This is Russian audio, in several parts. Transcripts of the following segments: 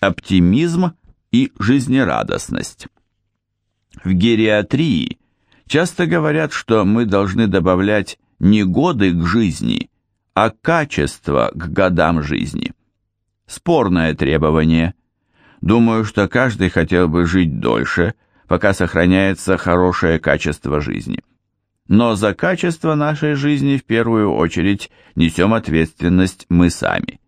оптимизм и жизнерадостность. В гериатрии часто говорят, что мы должны добавлять не годы к жизни, а качество к годам жизни. Спорное требование. Думаю, что каждый хотел бы жить дольше, пока сохраняется хорошее качество жизни. Но за качество нашей жизни в первую очередь несем ответственность мы сами.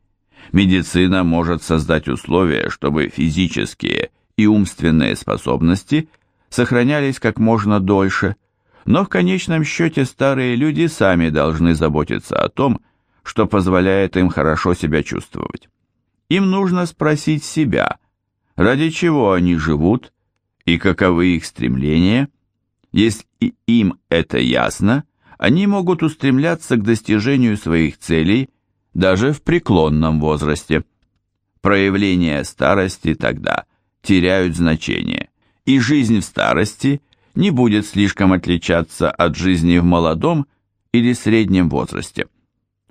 Медицина может создать условия, чтобы физические и умственные способности сохранялись как можно дольше, но в конечном счете старые люди сами должны заботиться о том, что позволяет им хорошо себя чувствовать. Им нужно спросить себя, ради чего они живут и каковы их стремления – если им это ясно, они могут устремляться к достижению своих целей даже в преклонном возрасте. Проявления старости тогда теряют значение, и жизнь в старости не будет слишком отличаться от жизни в молодом или среднем возрасте.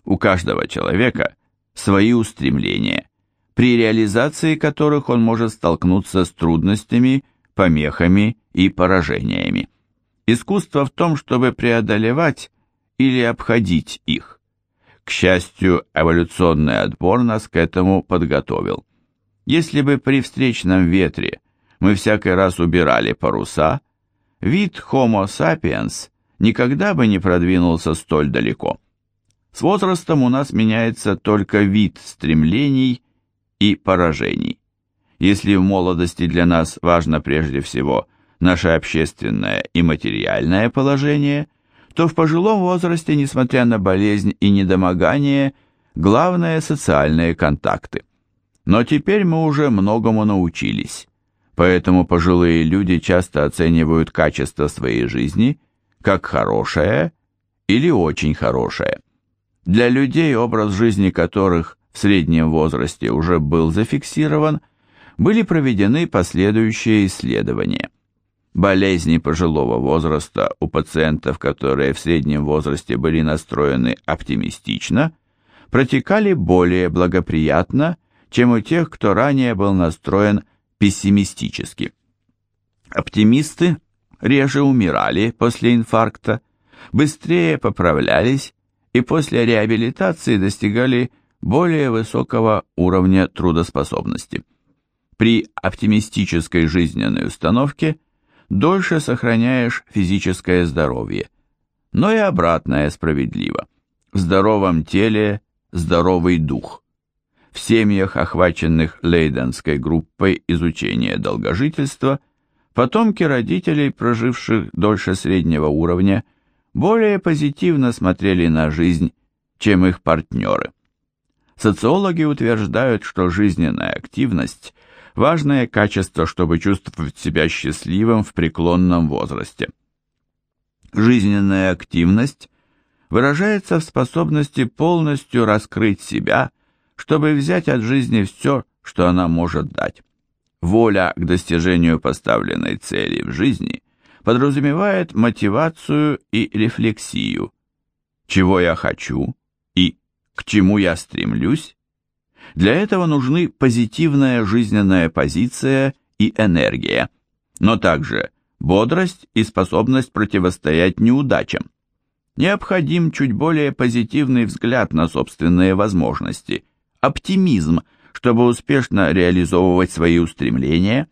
У каждого человека свои устремления, при реализации которых он может столкнуться с трудностями, помехами и поражениями. Искусство в том, чтобы преодолевать или обходить их. К счастью, эволюционный отбор нас к этому подготовил. Если бы при встречном ветре мы всякий раз убирали паруса, вид Homo sapiens никогда бы не продвинулся столь далеко. С возрастом у нас меняется только вид стремлений и поражений. Если в молодости для нас важно прежде всего – наше общественное и материальное положение, то в пожилом возрасте, несмотря на болезнь и недомогание, главное – социальные контакты. Но теперь мы уже многому научились, поэтому пожилые люди часто оценивают качество своей жизни как хорошее или очень хорошее. Для людей, образ жизни которых в среднем возрасте уже был зафиксирован, были проведены последующие исследования – Болезни пожилого возраста у пациентов, которые в среднем возрасте были настроены оптимистично, протекали более благоприятно, чем у тех, кто ранее был настроен пессимистически. Оптимисты реже умирали после инфаркта, быстрее поправлялись и после реабилитации достигали более высокого уровня трудоспособности. При оптимистической жизненной установке – дольше сохраняешь физическое здоровье. Но и обратное справедливо. В здоровом теле здоровый дух. В семьях, охваченных Лейденской группой изучения долгожительства, потомки родителей, проживших дольше среднего уровня, более позитивно смотрели на жизнь, чем их партнеры. Социологи утверждают, что жизненная активность – важное качество, чтобы чувствовать себя счастливым в преклонном возрасте. Жизненная активность выражается в способности полностью раскрыть себя, чтобы взять от жизни все, что она может дать. Воля к достижению поставленной цели в жизни подразумевает мотивацию и рефлексию. Чего я хочу и к чему я стремлюсь, для этого нужны позитивная жизненная позиция и энергия, но также бодрость и способность противостоять неудачам. Необходим чуть более позитивный взгляд на собственные возможности, оптимизм, чтобы успешно реализовывать свои устремления.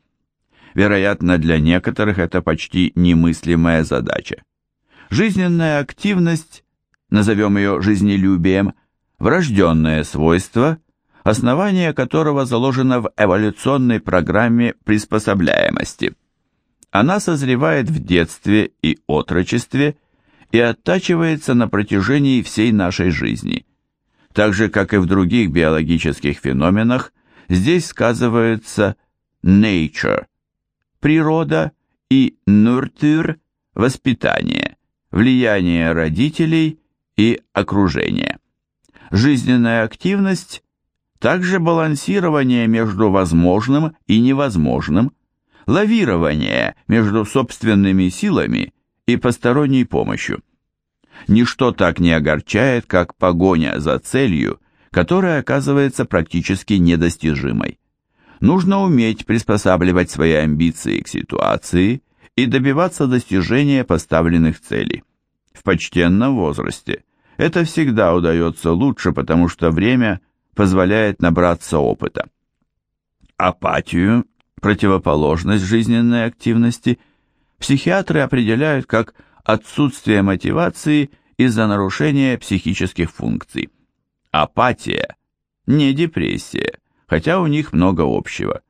Вероятно, для некоторых это почти немыслимая задача. Жизненная активность, назовем ее жизнелюбием, врожденное свойство – основание которого заложено в эволюционной программе приспособляемости. Она созревает в детстве и отрочестве и оттачивается на протяжении всей нашей жизни. Так же, как и в других биологических феноменах, здесь сказывается nature – природа и nurture – воспитание, влияние родителей и окружения. Жизненная активность также балансирование между возможным и невозможным, лавирование между собственными силами и посторонней помощью. Ничто так не огорчает, как погоня за целью, которая оказывается практически недостижимой. Нужно уметь приспосабливать свои амбиции к ситуации и добиваться достижения поставленных целей. В почтенном возрасте это всегда удается лучше, потому что время позволяет набраться опыта. Апатию, противоположность жизненной активности, психиатры определяют как отсутствие мотивации из-за нарушения психических функций. Апатия – не депрессия, хотя у них много общего.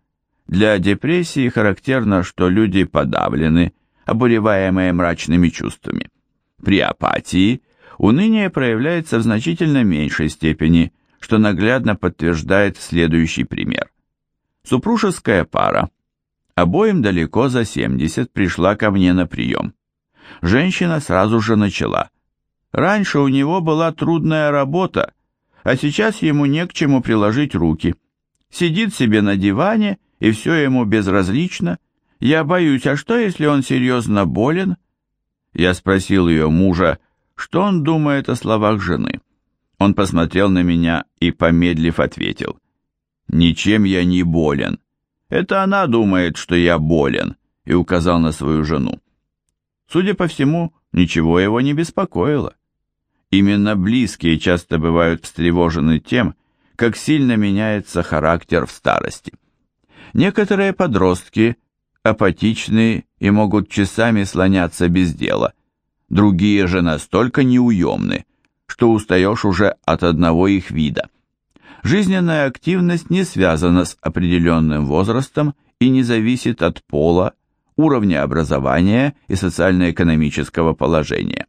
Для депрессии характерно, что люди подавлены, обуреваемые мрачными чувствами. При апатии уныние проявляется в значительно меньшей степени, что наглядно подтверждает следующий пример. Супружеская пара, обоим далеко за 70, пришла ко мне на прием. Женщина сразу же начала. Раньше у него была трудная работа, а сейчас ему не к чему приложить руки – Сидит себе на диване, и все ему безразлично. Я боюсь, а что, если он серьезно болен? Я спросил ее мужа, что он думает о словах жены. Он посмотрел на меня и, помедлив, ответил. «Ничем я не болен. Это она думает, что я болен», и указал на свою жену. Судя по всему, ничего его не беспокоило. Именно близкие часто бывают встревожены тем, как сильно меняется характер в старости. Некоторые подростки апатичны и могут часами слоняться без дела, другие же настолько неуемны, что устаешь уже от одного их вида. Жизненная активность не связана с определенным возрастом и не зависит от пола, уровня образования и социально-экономического положения.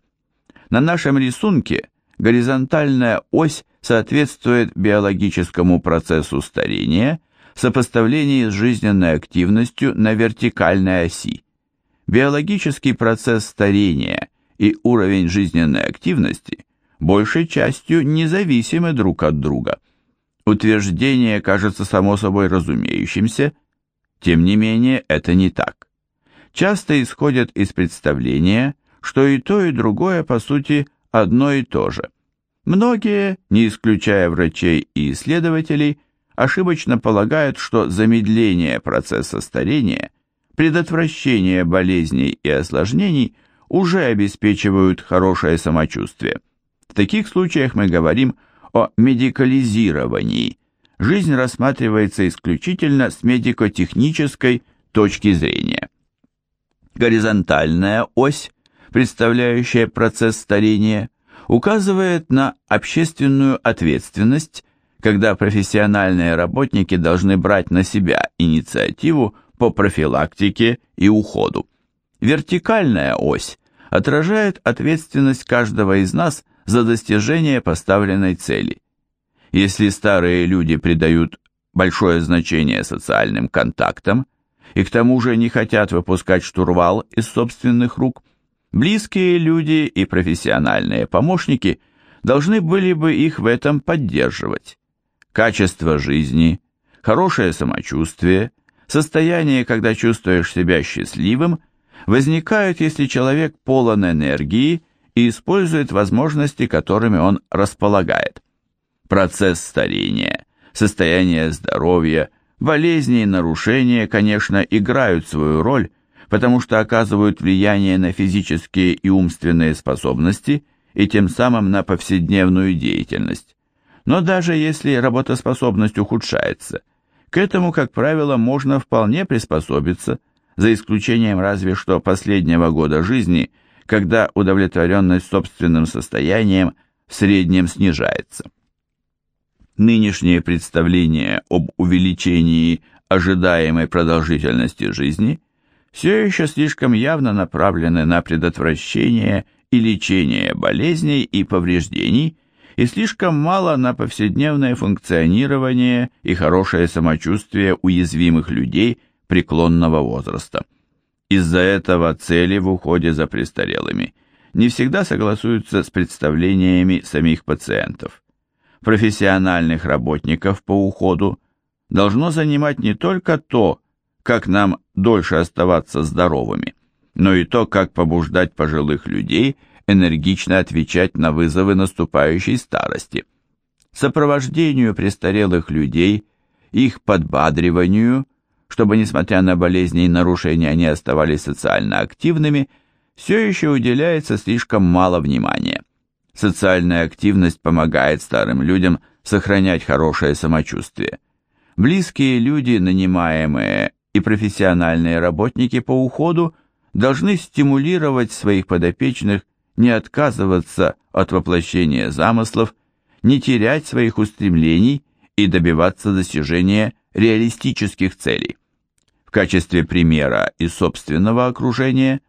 На нашем рисунке горизонтальная ось соответствует биологическому процессу старения в сопоставлении с жизненной активностью на вертикальной оси. Биологический процесс старения и уровень жизненной активности большей частью независимы друг от друга. Утверждение кажется само собой разумеющимся, тем не менее это не так. Часто исходят из представления, что и то, и другое, по сути, одно и то же – Многие, не исключая врачей и исследователей, ошибочно полагают, что замедление процесса старения, предотвращение болезней и осложнений уже обеспечивают хорошее самочувствие. В таких случаях мы говорим о медикализировании. Жизнь рассматривается исключительно с медико-технической точки зрения. Горизонтальная ось, представляющая процесс старения – указывает на общественную ответственность, когда профессиональные работники должны брать на себя инициативу по профилактике и уходу. Вертикальная ось отражает ответственность каждого из нас за достижение поставленной цели. Если старые люди придают большое значение социальным контактам и к тому же не хотят выпускать штурвал из собственных рук, Близкие люди и профессиональные помощники должны были бы их в этом поддерживать. Качество жизни, хорошее самочувствие, состояние, когда чувствуешь себя счастливым, возникают, если человек полон энергии и использует возможности, которыми он располагает. Процесс старения, состояние здоровья, болезни и нарушения, конечно, играют свою роль, потому что оказывают влияние на физические и умственные способности и тем самым на повседневную деятельность. Но даже если работоспособность ухудшается, к этому, как правило, можно вполне приспособиться, за исключением разве что последнего года жизни, когда удовлетворенность собственным состоянием в среднем снижается. Нынешнее представление об увеличении ожидаемой продолжительности жизни – все еще слишком явно направлены на предотвращение и лечение болезней и повреждений и слишком мало на повседневное функционирование и хорошее самочувствие уязвимых людей преклонного возраста. Из-за этого цели в уходе за престарелыми не всегда согласуются с представлениями самих пациентов. Профессиональных работников по уходу должно занимать не только то, как нам дольше оставаться здоровыми, но и то, как побуждать пожилых людей энергично отвечать на вызовы наступающей старости. Сопровождению престарелых людей их подбадриванию, чтобы, несмотря на болезни и нарушения, они оставались социально активными, все еще уделяется слишком мало внимания. Социальная активность помогает старым людям сохранять хорошее самочувствие. Близкие люди, нанимаемые и профессиональные работники по уходу должны стимулировать своих подопечных не отказываться от воплощения замыслов, не терять своих устремлений и добиваться достижения реалистических целей. В качестве примера из собственного окружения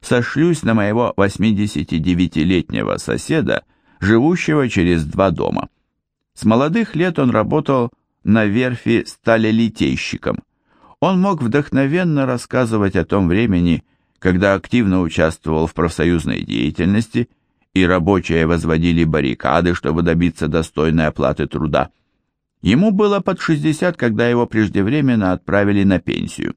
сошлюсь на моего 89-летнего соседа, живущего через два дома. С молодых лет он работал на верфи сталелитейщиком. Он мог вдохновенно рассказывать о том времени, когда активно участвовал в профсоюзной деятельности, и рабочие возводили баррикады, чтобы добиться достойной оплаты труда. Ему было под 60, когда его преждевременно отправили на пенсию.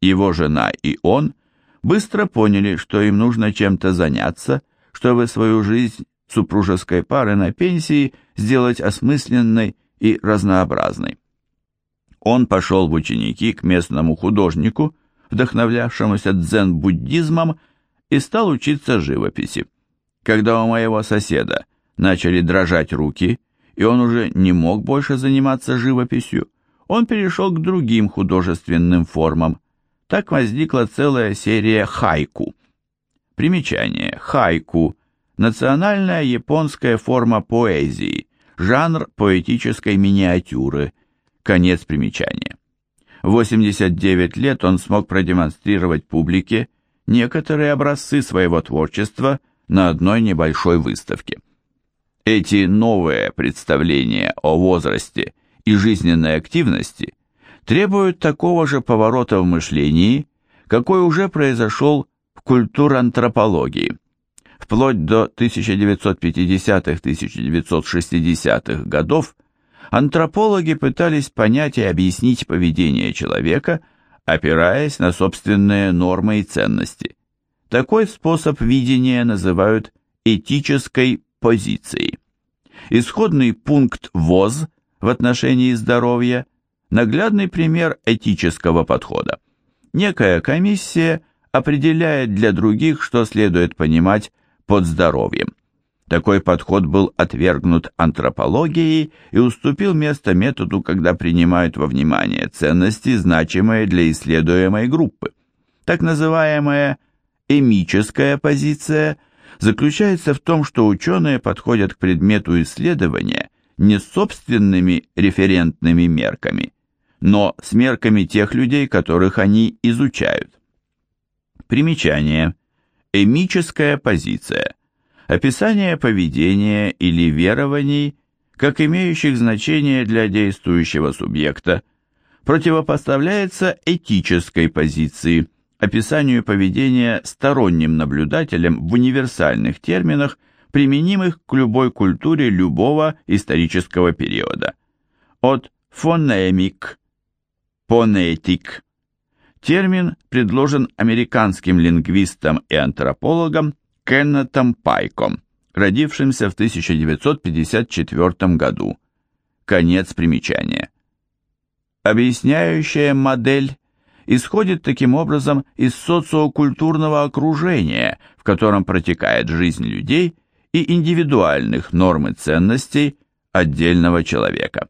Его жена и он быстро поняли, что им нужно чем-то заняться, чтобы свою жизнь супружеской пары на пенсии сделать осмысленной и разнообразной. Он пошел в ученики к местному художнику, вдохновлявшемуся дзен-буддизмом, и стал учиться живописи. Когда у моего соседа начали дрожать руки, и он уже не мог больше заниматься живописью, он перешел к другим художественным формам. Так возникла целая серия хайку. Примечание. Хайку – национальная японская форма поэзии, жанр поэтической миниатюры. Конец примечания. В 89 лет он смог продемонстрировать публике некоторые образцы своего творчества на одной небольшой выставке. Эти новые представления о возрасте и жизненной активности требуют такого же поворота в мышлении, какой уже произошел в культурантропологии. Вплоть до 1950-1960-х годов антропологи пытались понять и объяснить поведение человека, опираясь на собственные нормы и ценности. Такой способ видения называют этической позицией. Исходный пункт ВОЗ в отношении здоровья – наглядный пример этического подхода. Некая комиссия определяет для других, что следует понимать под здоровьем. Такой подход был отвергнут антропологией и уступил место методу, когда принимают во внимание ценности, значимые для исследуемой группы. Так называемая эмическая позиция заключается в том, что ученые подходят к предмету исследования не собственными референтными мерками, но с мерками тех людей, которых они изучают. Примечание. Эмическая позиция – описание поведения или верований, как имеющих значение для действующего субъекта, противопоставляется этической позиции, описанию поведения сторонним наблюдателем в универсальных терминах, применимых к любой культуре любого исторического периода. От фонемик, понетик. Термин предложен американским лингвистом и антропологом Кеннетом Пайком, родившимся в 1954 году. Конец примечания. Объясняющая модель исходит таким образом из социокультурного окружения, в котором протекает жизнь людей и индивидуальных норм и ценностей отдельного человека.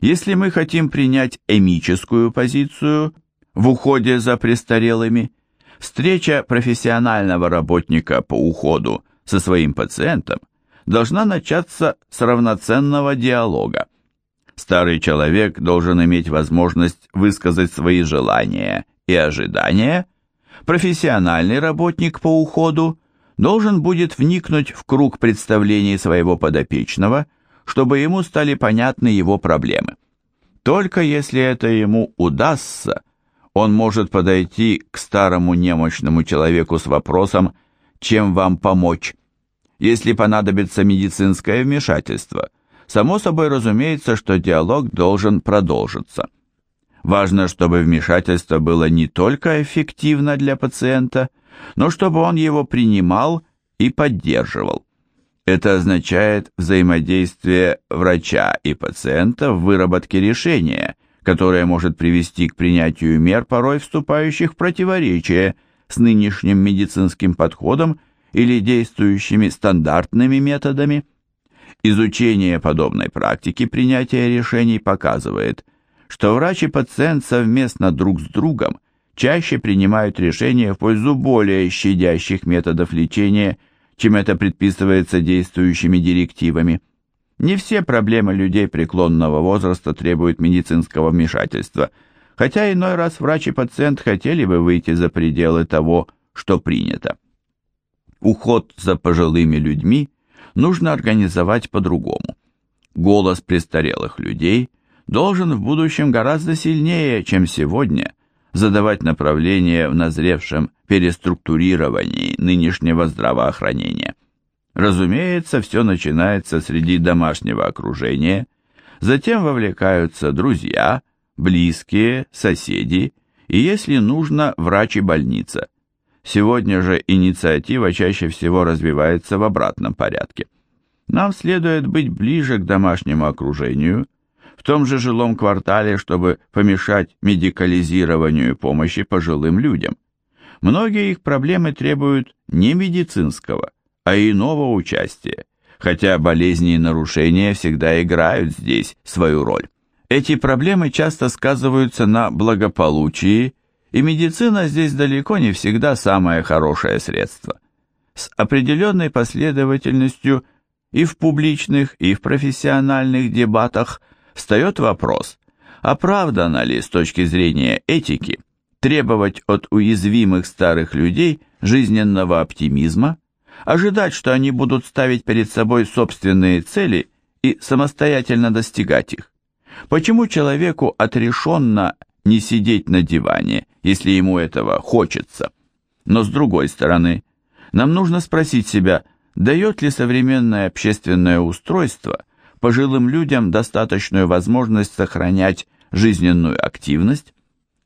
Если мы хотим принять эмическую позицию в уходе за престарелыми – Встреча профессионального работника по уходу со своим пациентом должна начаться с равноценного диалога. Старый человек должен иметь возможность высказать свои желания и ожидания, профессиональный работник по уходу должен будет вникнуть в круг представлений своего подопечного, чтобы ему стали понятны его проблемы. Только если это ему удастся – он может подойти к старому немощному человеку с вопросом «Чем вам помочь?». Если понадобится медицинское вмешательство, само собой разумеется, что диалог должен продолжиться. Важно, чтобы вмешательство было не только эффективно для пациента, но чтобы он его принимал и поддерживал. Это означает взаимодействие врача и пациента в выработке решения – которое может привести к принятию мер, порой вступающих в противоречие с нынешним медицинским подходом или действующими стандартными методами. Изучение подобной практики принятия решений показывает, что врач и пациент совместно друг с другом чаще принимают решения в пользу более щадящих методов лечения, чем это предписывается действующими директивами. Не все проблемы людей преклонного возраста требуют медицинского вмешательства, хотя иной раз врач и пациент хотели бы выйти за пределы того, что принято. Уход за пожилыми людьми нужно организовать по-другому. Голос престарелых людей должен в будущем гораздо сильнее, чем сегодня, задавать направление в назревшем переструктурировании нынешнего здравоохранения. Разумеется, все начинается среди домашнего окружения, затем вовлекаются друзья, близкие, соседи и, если нужно, врач и больница. Сегодня же инициатива чаще всего развивается в обратном порядке. Нам следует быть ближе к домашнему окружению, в том же жилом квартале, чтобы помешать медикализированию помощи пожилым людям. Многие их проблемы требуют не медицинского, а иного участия, хотя болезни и нарушения всегда играют здесь свою роль. Эти проблемы часто сказываются на благополучии, и медицина здесь далеко не всегда самое хорошее средство. С определенной последовательностью и в публичных, и в профессиональных дебатах встает вопрос, оправдано ли с точки зрения этики требовать от уязвимых старых людей жизненного оптимизма, ожидать, что они будут ставить перед собой собственные цели и самостоятельно достигать их? Почему человеку отрешенно не сидеть на диване, если ему этого хочется? Но с другой стороны, нам нужно спросить себя, дает ли современное общественное устройство пожилым людям достаточную возможность сохранять жизненную активность?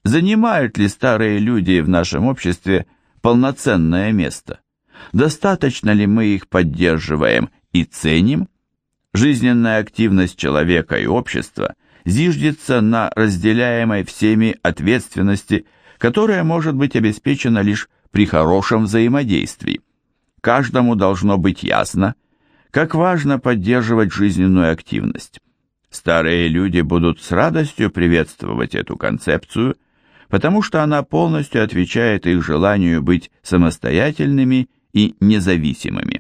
Занимают ли старые люди в нашем обществе полноценное место? Достаточно ли мы их поддерживаем и ценим? Жизненная активность человека и общества зиждется на разделяемой всеми ответственности, которая может быть обеспечена лишь при хорошем взаимодействии. Каждому должно быть ясно, как важно поддерживать жизненную активность. Старые люди будут с радостью приветствовать эту концепцию, потому что она полностью отвечает их желанию быть самостоятельными и независимыми.